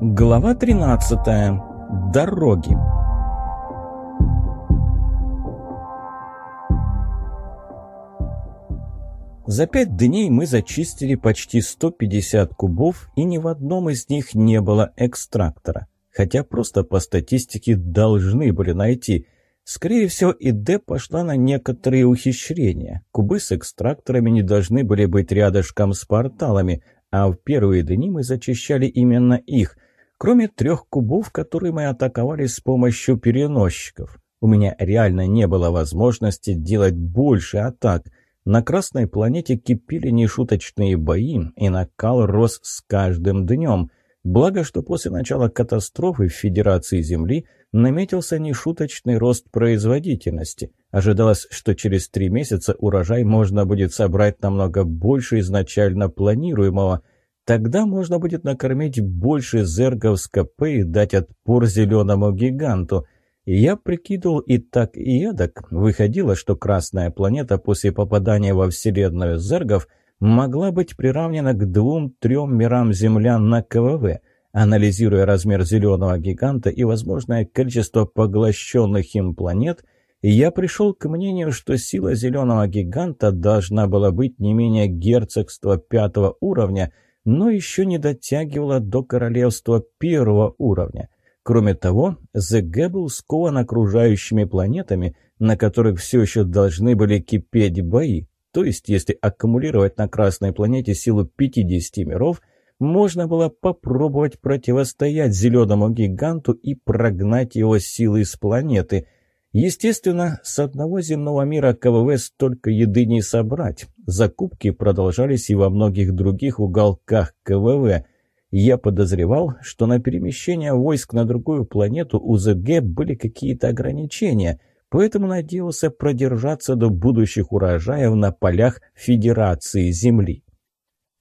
Глава 13. Дороги. За пять дней мы зачистили почти 150 кубов, и ни в одном из них не было экстрактора. Хотя просто по статистике должны были найти. Скорее всего, ИД пошла на некоторые ухищрения. Кубы с экстракторами не должны были быть рядышком с порталами, а в первые дни мы зачищали именно их – Кроме трех кубов, которые мы атаковали с помощью переносчиков. У меня реально не было возможности делать больше атак. На Красной планете кипели нешуточные бои, и накал рос с каждым днем. Благо, что после начала катастрофы в Федерации Земли наметился нешуточный рост производительности. Ожидалось, что через три месяца урожай можно будет собрать намного больше изначально планируемого – Тогда можно будет накормить больше зергов с КП и дать отпор зеленому гиганту. Я прикидывал и так, и эдак. Выходило, что Красная планета после попадания во Вселенную зергов могла быть приравнена к двум-трем мирам землян на КВВ. Анализируя размер зеленого гиганта и возможное количество поглощенных им планет – я пришел к мнению, что сила зеленого гиганта должна была быть не менее герцогства пятого уровня – но еще не дотягивала до королевства первого уровня. Кроме того, ЗГ был скован окружающими планетами, на которых все еще должны были кипеть бои. То есть, если аккумулировать на Красной планете силу 50 миров, можно было попробовать противостоять зеленому гиганту и прогнать его силы с планеты – Естественно, с одного земного мира КВВ столько еды не собрать. Закупки продолжались и во многих других уголках КВВ. Я подозревал, что на перемещение войск на другую планету у ЗГ были какие-то ограничения, поэтому надеялся продержаться до будущих урожаев на полях Федерации Земли.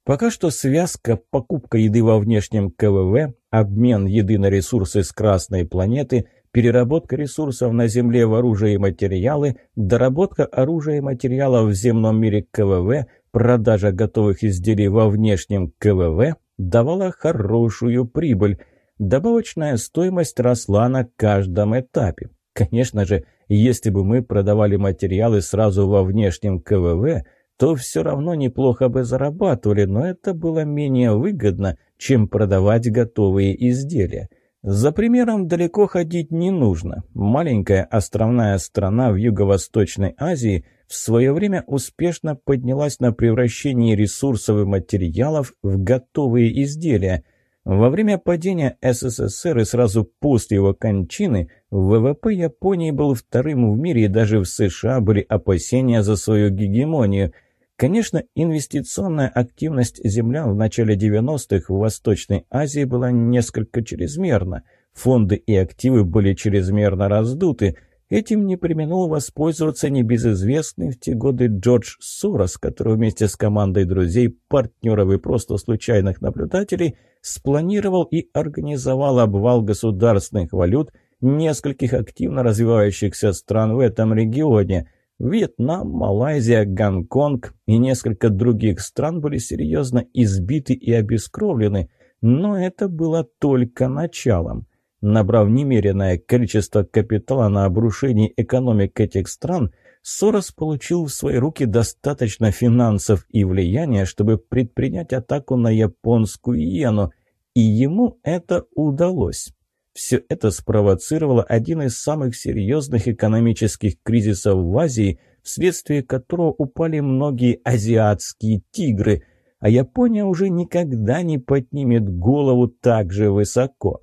Пока что связка покупка еды во внешнем КВВ, обмен еды на ресурсы с Красной планеты – переработка ресурсов на Земле в оружие и материалы, доработка оружия и материалов в земном мире КВВ, продажа готовых изделий во внешнем КВВ давала хорошую прибыль. Добавочная стоимость росла на каждом этапе. Конечно же, если бы мы продавали материалы сразу во внешнем КВВ, то все равно неплохо бы зарабатывали, но это было менее выгодно, чем продавать готовые изделия. За примером далеко ходить не нужно. Маленькая островная страна в Юго-Восточной Азии в свое время успешно поднялась на превращение ресурсов и материалов в готовые изделия. Во время падения СССР и сразу после его кончины ВВП Японии был вторым в мире и даже в США были опасения за свою гегемонию – Конечно, инвестиционная активность землян в начале 90-х в Восточной Азии была несколько чрезмерна. Фонды и активы были чрезмерно раздуты. Этим не применил воспользоваться небезызвестный в те годы Джордж Сорос, который вместе с командой друзей, партнеров и просто случайных наблюдателей спланировал и организовал обвал государственных валют нескольких активно развивающихся стран в этом регионе – Вьетнам, Малайзия, Гонконг и несколько других стран были серьезно избиты и обескровлены, но это было только началом. Набрав немеренное количество капитала на обрушении экономик этих стран, Сорос получил в свои руки достаточно финансов и влияния, чтобы предпринять атаку на японскую иену, и ему это удалось. Все это спровоцировало один из самых серьезных экономических кризисов в Азии, вследствие которого упали многие азиатские тигры, а Япония уже никогда не поднимет голову так же высоко.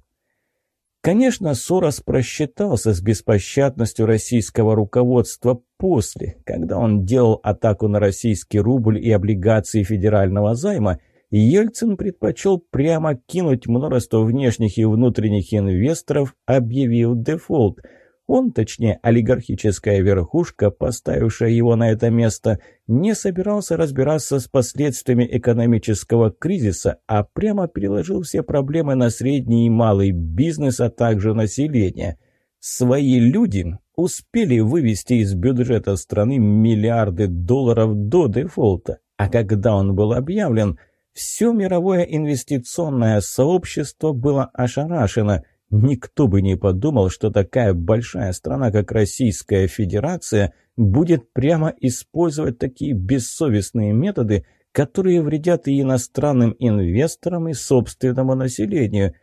Конечно, Сорос просчитался с беспощадностью российского руководства после, когда он делал атаку на российский рубль и облигации федерального займа – Ельцин предпочел прямо кинуть множество внешних и внутренних инвесторов, объявив дефолт. Он, точнее, олигархическая верхушка, поставившая его на это место, не собирался разбираться с последствиями экономического кризиса, а прямо переложил все проблемы на средний и малый бизнес, а также население. Свои люди успели вывести из бюджета страны миллиарды долларов до дефолта, а когда он был объявлен – Все мировое инвестиционное сообщество было ошарашено. Никто бы не подумал, что такая большая страна, как Российская Федерация, будет прямо использовать такие бессовестные методы, которые вредят и иностранным инвесторам, и собственному населению.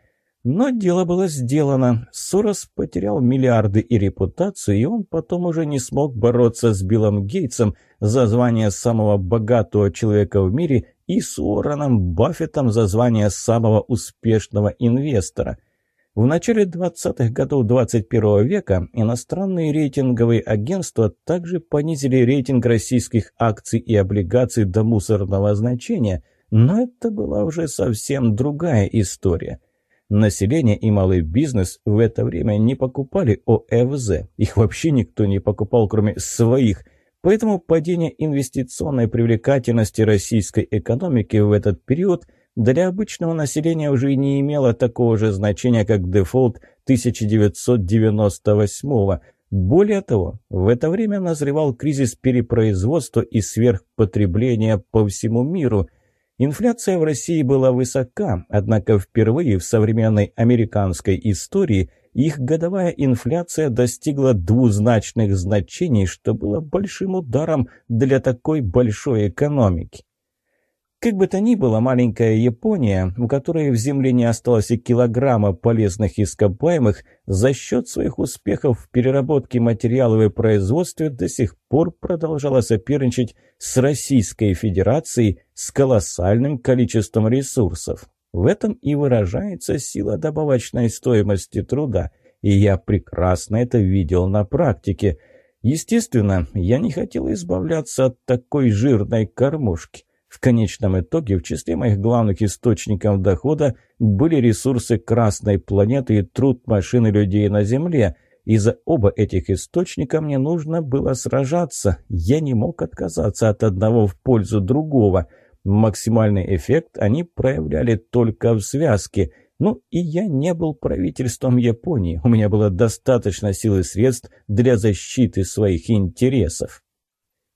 Но дело было сделано. Сорос потерял миллиарды и репутацию, и он потом уже не смог бороться с Биллом Гейтсом за звание самого богатого человека в мире и с Уорреном Баффетом за звание самого успешного инвестора. В начале 20-х годов 21 века иностранные рейтинговые агентства также понизили рейтинг российских акций и облигаций до мусорного значения, но это была уже совсем другая история. Население и малый бизнес в это время не покупали ОФЗ, их вообще никто не покупал, кроме своих – Поэтому падение инвестиционной привлекательности российской экономики в этот период для обычного населения уже не имело такого же значения, как дефолт 1998 -го. Более того, в это время назревал кризис перепроизводства и сверхпотребления по всему миру. Инфляция в России была высока, однако впервые в современной американской истории – их годовая инфляция достигла двузначных значений, что было большим ударом для такой большой экономики. Как бы то ни было, маленькая Япония, у которой в земле не осталось и килограмма полезных ископаемых, за счет своих успехов в переработке материалов и производстве до сих пор продолжала соперничать с Российской Федерацией с колоссальным количеством ресурсов. В этом и выражается сила добавочной стоимости труда, и я прекрасно это видел на практике. Естественно, я не хотел избавляться от такой жирной кормушки. В конечном итоге в числе моих главных источников дохода были ресурсы Красной планеты и труд машин и людей на Земле. И за оба этих источника мне нужно было сражаться. Я не мог отказаться от одного в пользу другого – Максимальный эффект они проявляли только в связке. Ну и я не был правительством Японии. У меня было достаточно сил и средств для защиты своих интересов.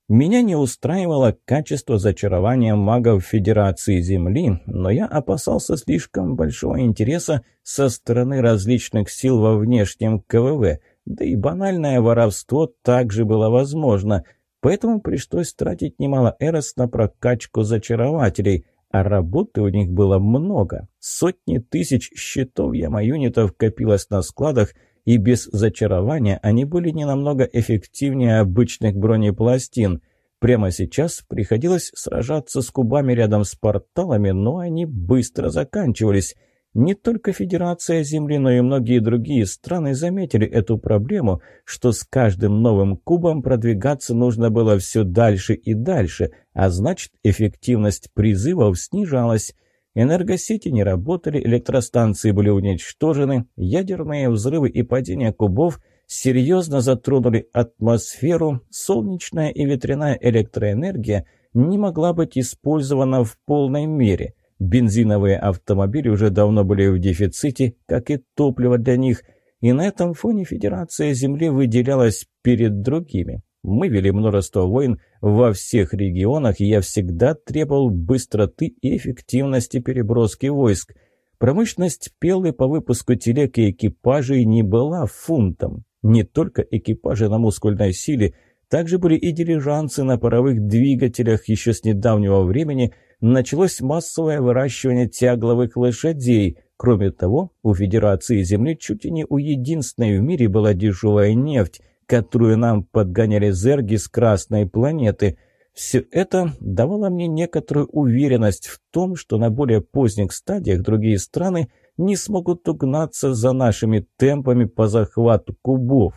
Меня не устраивало качество зачарования магов Федерации Земли, но я опасался слишком большого интереса со стороны различных сил во внешнем КВВ, да и банальное воровство также было возможно – Поэтому пришлось тратить немало эрос на прокачку зачарователей, а работы у них было много. Сотни тысяч щитов яма-юнитов копилось на складах, и без зачарования они были не намного эффективнее обычных бронепластин. Прямо сейчас приходилось сражаться с кубами рядом с порталами, но они быстро заканчивались – не только Федерация Земли, но и многие другие страны заметили эту проблему, что с каждым новым кубом продвигаться нужно было все дальше и дальше, а значит эффективность призывов снижалась. Энергосети не работали, электростанции были уничтожены, ядерные взрывы и падение кубов серьезно затронули атмосферу, солнечная и ветряная электроэнергия не могла быть использована в полной мере – Бензиновые автомобили уже давно были в дефиците, как и топливо для них, и на этом фоне Федерация Земли выделялась перед другими. Мы вели множество войн во всех регионах, и я всегда требовал быстроты и эффективности переброски войск. Промышленность Пелы по выпуску телег и экипажей не была фунтом. Не только экипажи на мускульной силе, также были и дилижансы на паровых двигателях еще с недавнего времени – началось массовое выращивание тягловых лошадей. Кроме того, у Федерации Земли чуть ли не у единственной в мире была дешевая нефть, которую нам подгоняли зерги с Красной планеты. Все это давало мне некоторую уверенность в том, что на более поздних стадиях другие страны не смогут угнаться за нашими темпами по захвату кубов.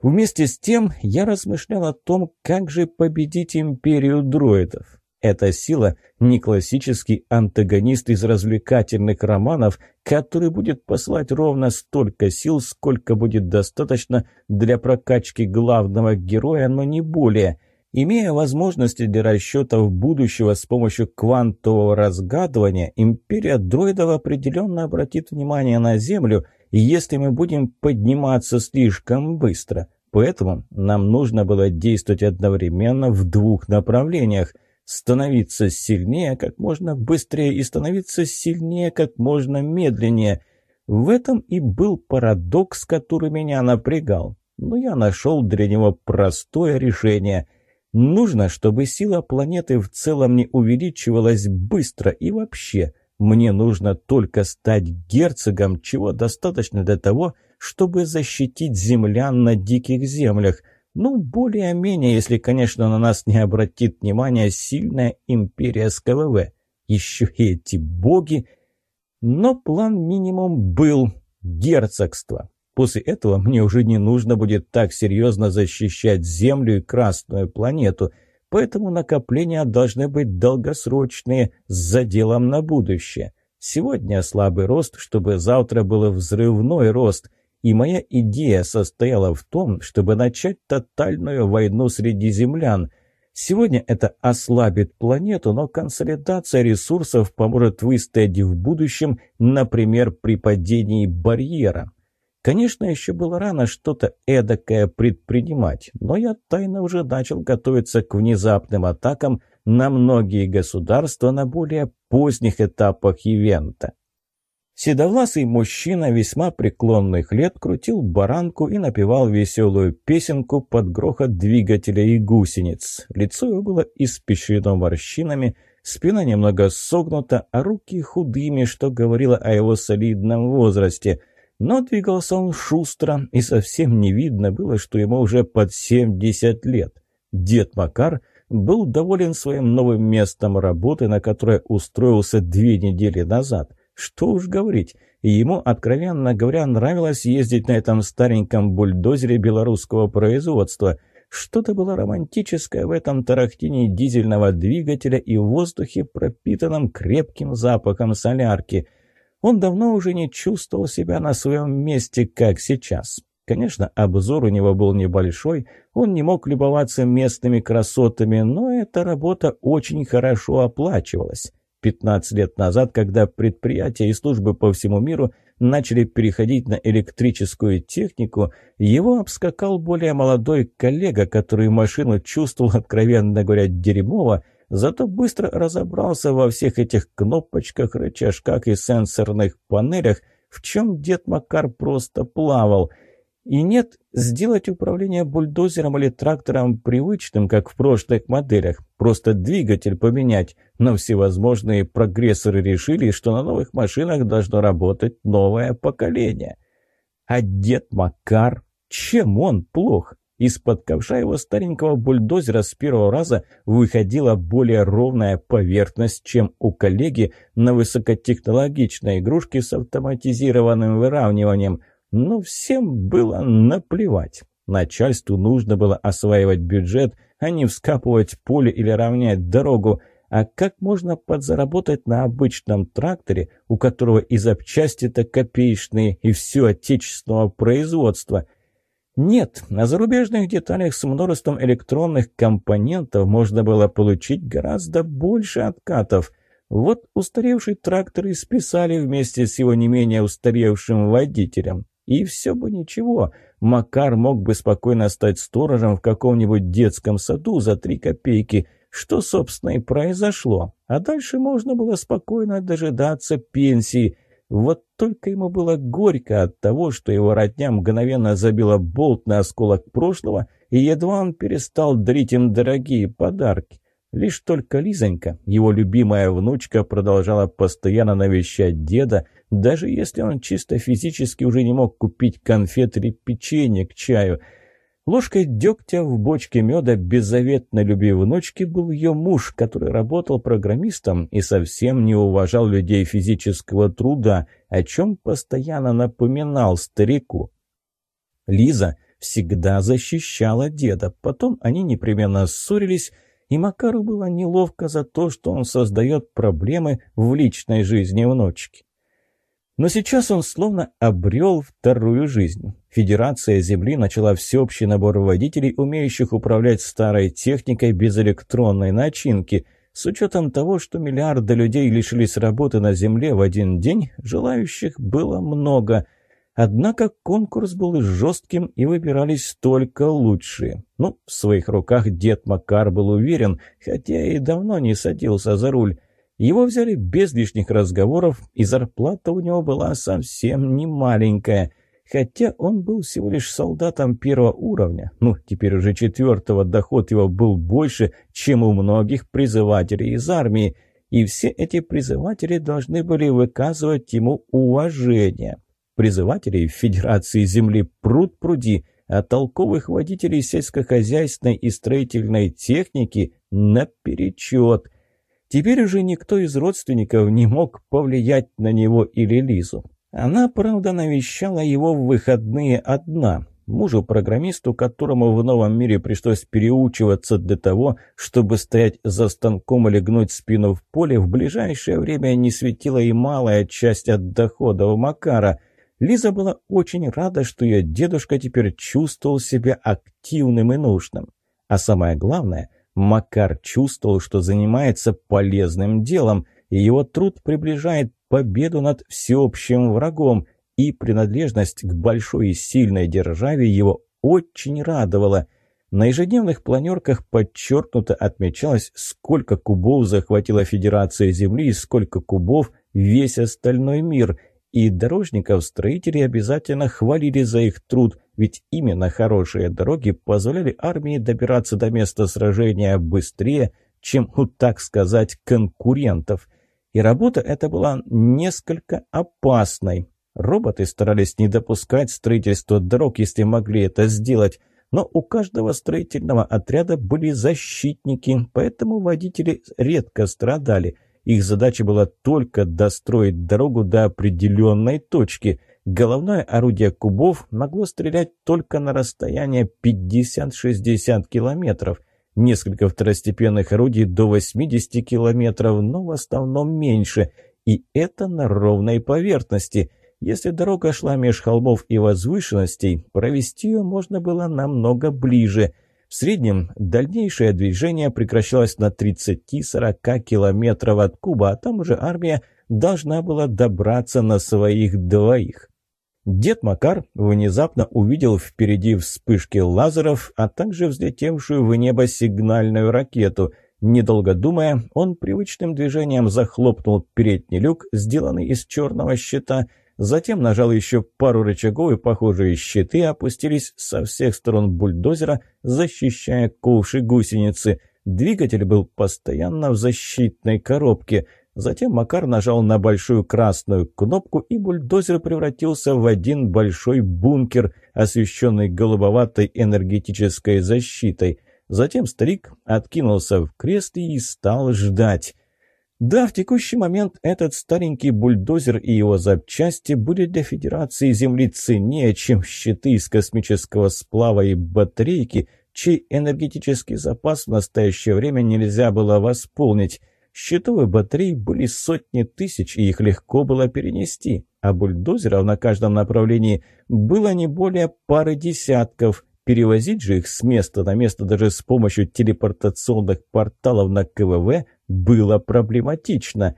Вместе с тем я размышлял о том, как же победить империю дроидов. Эта сила – не классический антагонист из развлекательных романов, который будет посылать ровно столько сил, сколько будет достаточно для прокачки главного героя, но не более. Имея возможности для расчетов будущего с помощью квантового разгадывания, империя дроидов определенно обратит внимание на Землю, если мы будем подниматься слишком быстро. Поэтому нам нужно было действовать одновременно в двух направлениях – становиться сильнее как можно быстрее и становиться сильнее как можно медленнее. В этом и был парадокс, который меня напрягал. Но я нашел для него простое решение. Нужно, чтобы сила планеты в целом не увеличивалась быстро и вообще. Мне нужно только стать герцогом, чего достаточно для того, чтобы защитить землян на диких землях – ну, более-менее, если, конечно, на нас не обратит внимание сильная империя с КВВ. Еще и эти боги. Но план минимум был герцогство. После этого мне уже не нужно будет так серьезно защищать Землю и Красную планету, поэтому накопления должны быть долгосрочные, с заделом на будущее. Сегодня слабый рост, чтобы завтра был взрывной рост – и моя идея состояла в том, чтобы начать тотальную войну среди землян. Сегодня это ослабит планету, но консолидация ресурсов поможет выстоять в будущем, например, при падении барьера. Конечно, еще было рано что-то эдакое предпринимать, но я тайно уже начал готовиться к внезапным атакам на многие государства на более поздних этапах ивента. Седовласый мужчина весьма преклонных лет крутил баранку и напевал веселую песенку под грохот двигателя и гусениц. Лицо его было испещрено морщинами, спина немного согнута, а руки худыми, что говорило о его солидном возрасте. Но двигался он шустро, и совсем не видно было, что ему уже под 70 лет. Дед Макар был доволен своим новым местом работы, на которое устроился две недели назад. Что уж говорить, ему, откровенно говоря, нравилось ездить на этом стареньком бульдозере белорусского производства. Что-то было романтическое в этом тарахтине дизельного двигателя и в воздухе, пропитанном крепким запахом солярки. Он давно уже не чувствовал себя на своем месте, как сейчас. Конечно, обзор у него был небольшой, он не мог любоваться местными красотами, но эта работа очень хорошо оплачивалась. 15 лет назад, когда предприятия и службы по всему миру начали переходить на электрическую технику, его обскакал более молодой коллега, который машину чувствовал, откровенно говоря, дерьмово, зато быстро разобрался во всех этих кнопочках, рычажках и сенсорных панелях, в чем дед Макар просто плавал – и нет, сделать управление бульдозером или трактором привычным, как в прошлых моделях, просто двигатель поменять. Но всевозможные прогрессоры решили, что на новых машинах должно работать новое поколение. А дед Макар, чем он плох? Из-под ковша его старенького бульдозера с первого раза выходила более ровная поверхность, чем у коллеги на высокотехнологичной игрушке с автоматизированным выравниванием – но всем было наплевать. Начальству нужно было осваивать бюджет, а не вскапывать поле или равнять дорогу. А как можно подзаработать на обычном тракторе, у которого и запчасти-то копеечные, и все отечественного производства? Нет, на зарубежных деталях с множеством электронных компонентов можно было получить гораздо больше откатов. Вот устаревший трактор и списали вместе с его не менее устаревшим водителем. И все бы ничего. Макар мог бы спокойно стать сторожем в каком-нибудь детском саду за три копейки, что, собственно, и произошло. А дальше можно было спокойно дожидаться пенсии. Вот только ему было горько от того, что его родня мгновенно забила болт на осколок прошлого, и едва он перестал дарить им дорогие подарки. Лишь только Лизонька, его любимая внучка, продолжала постоянно навещать деда, даже если он чисто физически уже не мог купить конфет или печенье к чаю. Ложкой дегтя в бочке меда беззаветной любви внучки был ее муж, который работал программистом и совсем не уважал людей физического труда, о чем постоянно напоминал старику. Лиза всегда защищала деда, потом они непременно ссорились, и Макару было неловко за то, что он создает проблемы в личной жизни внучки. Но сейчас он словно обрел вторую жизнь. Федерация Земли начала всеобщий набор водителей, умеющих управлять старой техникой без электронной начинки. С учетом того, что миллиарды людей лишились работы на Земле в один день, желающих было много. Однако конкурс был жестким и выбирались только лучшие. Ну, в своих руках дед Макар был уверен, хотя и давно не садился за руль. Его взяли без лишних разговоров, и зарплата у него была совсем не маленькая. Хотя он был всего лишь солдатом первого уровня, ну, теперь уже четвертого, доход его был больше, чем у многих призывателей из армии, и все эти призыватели должны были выказывать ему уважение. Призывателей в Федерации Земли пруд пруди, а толковых водителей сельскохозяйственной и строительной техники наперечет. Теперь уже никто из родственников не мог повлиять на него или Лизу. Она, правда, навещала его в выходные одна. Мужу-программисту, которому в новом мире пришлось переучиваться для того, чтобы стоять за станком или гнуть спину в поле, в ближайшее время не светила и малая часть от доходов Макара – Лиза была очень рада, что ее дедушка теперь чувствовал себя активным и нужным. А самое главное, Макар чувствовал, что занимается полезным делом, и его труд приближает победу над всеобщим врагом, и принадлежность к большой и сильной державе его очень радовала. На ежедневных планерках подчеркнуто отмечалось, сколько кубов захватила Федерация Земли и сколько кубов весь остальной мир – и дорожников строители обязательно хвалили за их труд, ведь именно хорошие дороги позволяли армии добираться до места сражения быстрее, чем у, так сказать, конкурентов. И работа эта была несколько опасной. Роботы старались не допускать строительства дорог, если могли это сделать, но у каждого строительного отряда были защитники, поэтому водители редко страдали – их задача была только достроить дорогу до определенной точки. Головное орудие кубов могло стрелять только на расстояние 50-60 километров. Несколько второстепенных орудий до 80 километров, но в основном меньше. И это на ровной поверхности. Если дорога шла меж холмов и возвышенностей, провести ее можно было намного ближе – в среднем дальнейшее движение прекращалось на 30-40 километров от Куба, а там уже армия должна была добраться на своих двоих. Дед Макар внезапно увидел впереди вспышки лазеров, а также взлетевшую в небо сигнальную ракету. Недолго думая, он привычным движением захлопнул передний люк, сделанный из черного щита, Затем нажал еще пару рычагов, и похожие щиты опустились со всех сторон бульдозера, защищая ковши гусеницы. Двигатель был постоянно в защитной коробке. Затем Макар нажал на большую красную кнопку, и бульдозер превратился в один большой бункер, освещенный голубоватой энергетической защитой. Затем старик откинулся в кресле и стал ждать. Да, в текущий момент этот старенький бульдозер и его запчасти были для Федерации Земли ценнее, чем щиты из космического сплава и батарейки, чей энергетический запас в настоящее время нельзя было восполнить. Щитовые батареи были сотни тысяч, и их легко было перенести, а бульдозеров на каждом направлении было не более пары десятков. Перевозить же их с места на место даже с помощью телепортационных порталов на КВВ – было проблематично.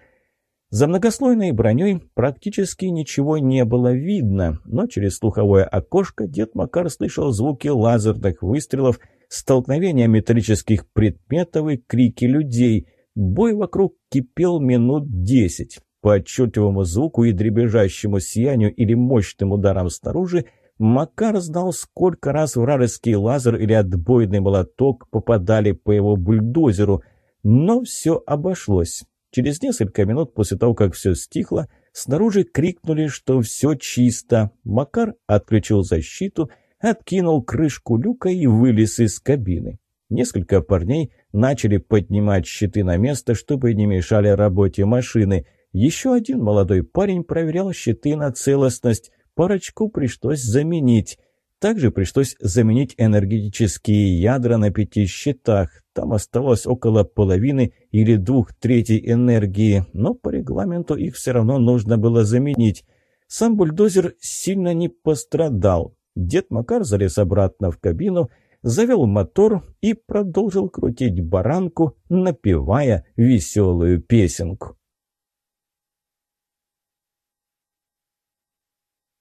За многослойной броней практически ничего не было видно, но через слуховое окошко дед Макар слышал звуки лазерных выстрелов, столкновения металлических предметов и крики людей. Бой вокруг кипел минут десять. По отчетливому звуку и дребезжащему сиянию или мощным ударам снаружи Макар знал, сколько раз вражеский лазер или отбойный молоток попадали по его бульдозеру – но все обошлось. Через несколько минут после того, как все стихло, снаружи крикнули, что все чисто. Макар отключил защиту, откинул крышку люка и вылез из кабины. Несколько парней начали поднимать щиты на место, чтобы не мешали работе машины. Еще один молодой парень проверял щиты на целостность. Парочку пришлось заменить. Также пришлось заменить энергетические ядра на пяти щитах. Там оставалось около половины или двух третей энергии, но по регламенту их все равно нужно было заменить. Сам бульдозер сильно не пострадал. Дед Макар залез обратно в кабину, завел мотор и продолжил крутить баранку, напевая веселую песенку.